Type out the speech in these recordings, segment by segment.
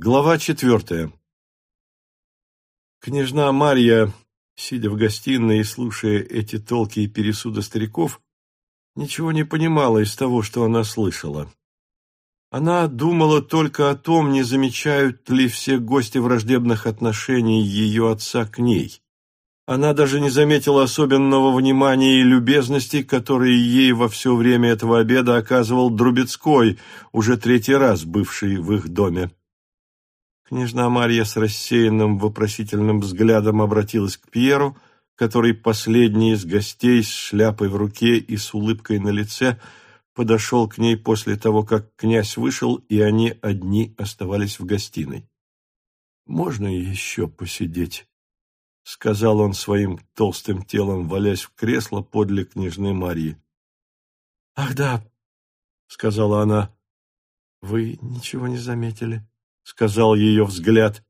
Глава четвертая. Княжна Марья, сидя в гостиной и слушая эти толки и пересуды стариков, ничего не понимала из того, что она слышала. Она думала только о том, не замечают ли все гости враждебных отношений ее отца к ней. Она даже не заметила особенного внимания и любезности, которые ей во все время этого обеда оказывал Друбецкой, уже третий раз бывший в их доме. Княжна Марья с рассеянным вопросительным взглядом обратилась к Пьеру, который последний из гостей с шляпой в руке и с улыбкой на лице подошел к ней после того, как князь вышел, и они одни оставались в гостиной. «Можно еще посидеть?» — сказал он своим толстым телом, валясь в кресло подле княжны Марьи. «Ах да», — сказала она, — «вы ничего не заметили?» Сказал ее взгляд.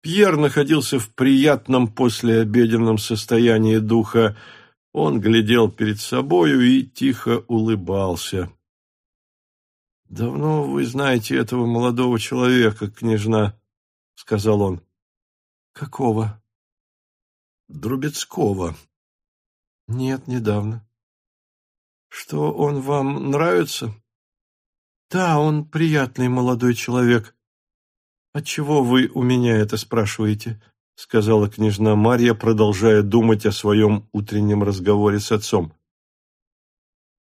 Пьер находился в приятном послеобеденном состоянии духа. Он глядел перед собою и тихо улыбался. «Давно вы знаете этого молодого человека, княжна», — сказал он. «Какого?» «Друбецкого». «Нет, недавно». «Что, он вам нравится?» «Да, он приятный молодой человек. «Отчего вы у меня это спрашиваете?» — сказала княжна Марья, продолжая думать о своем утреннем разговоре с отцом.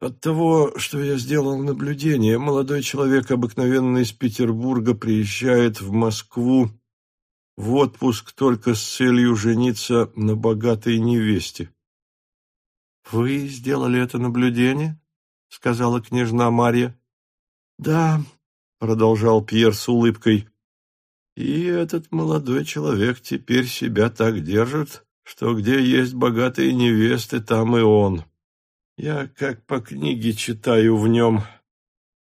«От того, что я сделал наблюдение, молодой человек обыкновенно из Петербурга приезжает в Москву в отпуск только с целью жениться на богатой невесте». «Вы сделали это наблюдение?» — сказала княжна Марья. «Да», — продолжал Пьер с улыбкой, и этот молодой человек теперь себя так держит, что где есть богатые невесты, там и он. Я как по книге читаю в нем.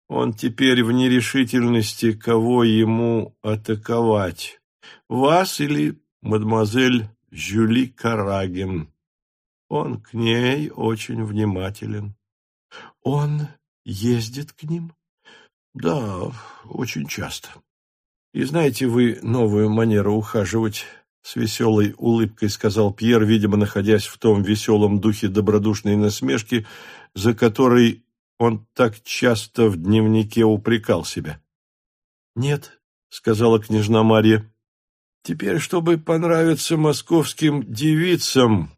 Он теперь в нерешительности, кого ему атаковать. Вас или мадемуазель Жюли Карагин. Он к ней очень внимателен. Он ездит к ним? Да, очень часто. И знаете вы новую манеру ухаживать? С веселой улыбкой сказал Пьер, видимо, находясь в том веселом духе добродушной насмешки, за которой он так часто в дневнике упрекал себя. «Нет», — сказала княжна Марья, — «теперь, чтобы понравиться московским девицам,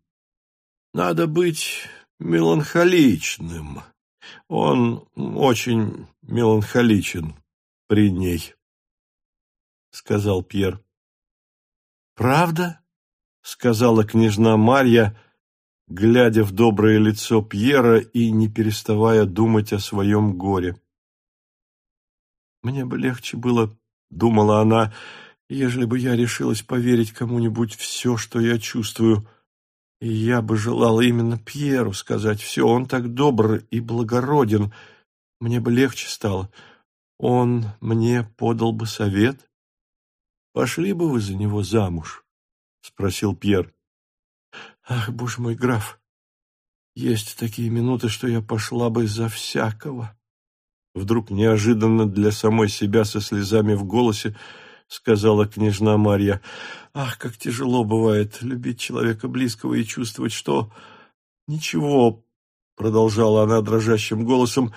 надо быть меланхоличным. Он очень меланхоличен при ней». — сказал Пьер. «Правда?» — сказала княжна Марья, глядя в доброе лицо Пьера и не переставая думать о своем горе. «Мне бы легче было, — думала она, — ежели бы я решилась поверить кому-нибудь все, что я чувствую, и я бы желала именно Пьеру сказать все, он так добр и благороден, мне бы легче стало, он мне подал бы совет». Пошли бы вы за него замуж? — спросил Пьер. — Ах, боже мой, граф, есть такие минуты, что я пошла бы за всякого. Вдруг неожиданно для самой себя со слезами в голосе сказала княжна Марья. Ах, как тяжело бывает любить человека близкого и чувствовать, что... Ничего, продолжала она дрожащим голосом,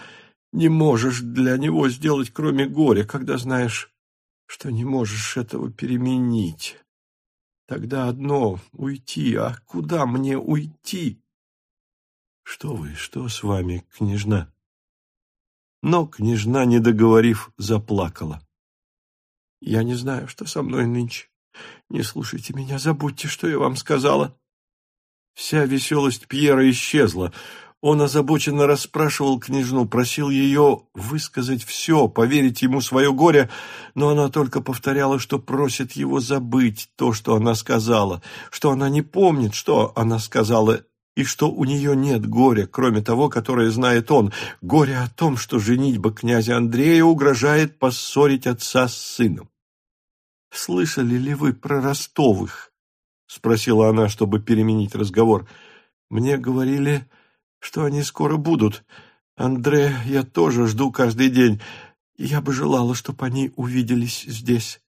не можешь для него сделать, кроме горя, когда знаешь, что не можешь этого переменить. Тогда одно — уйти. А куда мне уйти? Что вы, что с вами, княжна? Но княжна, не договорив, заплакала. Я не знаю, что со мной нынче. Не слушайте меня, забудьте, что я вам сказала. Вся веселость Пьера исчезла. Он озабоченно расспрашивал княжну, просил ее высказать все, поверить ему свое горе, но она только повторяла, что просит его забыть то, что она сказала, что она не помнит, что она сказала, и что у нее нет горя, кроме того, которое знает он, горе о том, что женитьба князя Андрея угрожает поссорить отца с сыном. «Слышали ли вы про Ростовых?» — спросила она, чтобы переменить разговор. «Мне говорили...» что они скоро будут. Андре я тоже жду каждый день. Я бы желала, чтобы они увиделись здесь.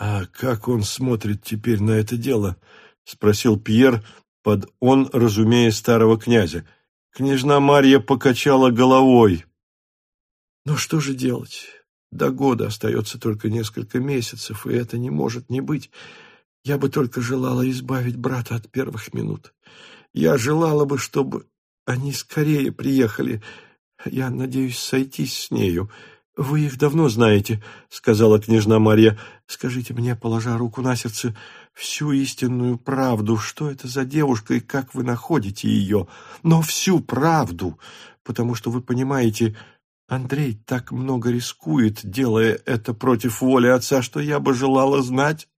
«А как он смотрит теперь на это дело?» — спросил Пьер, под «он», разумея старого князя. Княжна Марья покачала головой. «Ну что же делать? До года остается только несколько месяцев, и это не может не быть. Я бы только желала избавить брата от первых минут. Я желала бы, чтобы они скорее приехали. Я надеюсь сойтись с нею. Вы их давно знаете, — сказала княжна Марья. Скажите мне, положа руку на сердце, всю истинную правду, что это за девушка и как вы находите ее. Но всю правду, потому что вы понимаете, Андрей так много рискует, делая это против воли отца, что я бы желала знать.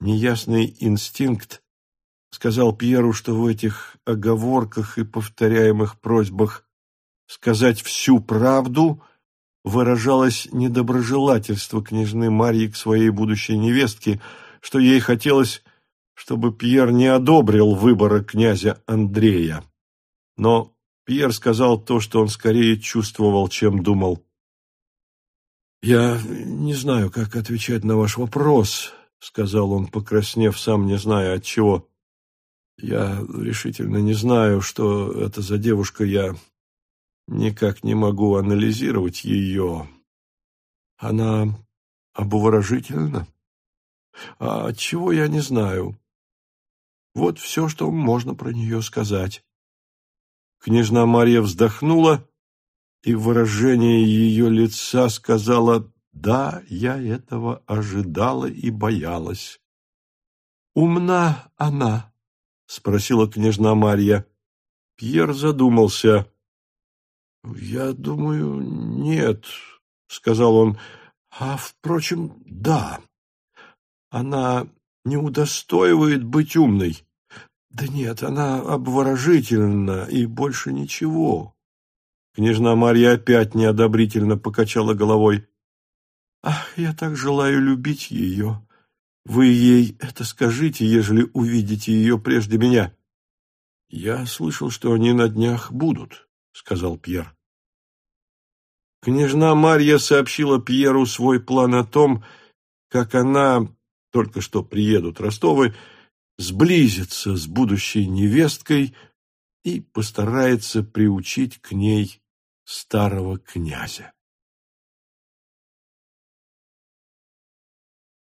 Неясный инстинкт сказал Пьеру, что в этих оговорках и повторяемых просьбах сказать всю правду выражалось недоброжелательство княжны Марьи к своей будущей невестке, что ей хотелось, чтобы Пьер не одобрил выбора князя Андрея. Но Пьер сказал то, что он скорее чувствовал, чем думал. «Я не знаю, как отвечать на ваш вопрос», — сказал он, покраснев, сам не зная от чего. «Я решительно не знаю, что это за девушка. Я никак не могу анализировать ее. Она обворожительна. А чего я не знаю. Вот все, что можно про нее сказать». Княжна Марья вздохнула, и выражение ее лица сказала «Да, я этого ожидала и боялась». «Умна она?» — спросила княжна Марья. Пьер задумался. «Я думаю, нет», — сказал он. «А, впрочем, да. Она не удостоивает быть умной. Да нет, она обворожительна и больше ничего. Княжна Марья опять неодобрительно покачала головой. Ах, я так желаю любить ее. Вы ей это скажите, ежели увидите ее прежде меня. Я слышал, что они на днях будут, сказал Пьер. Княжна Марья сообщила Пьеру свой план о том, как она, только что приедут Ростовы, сблизится с будущей невесткой и постарается приучить к ней старого князя.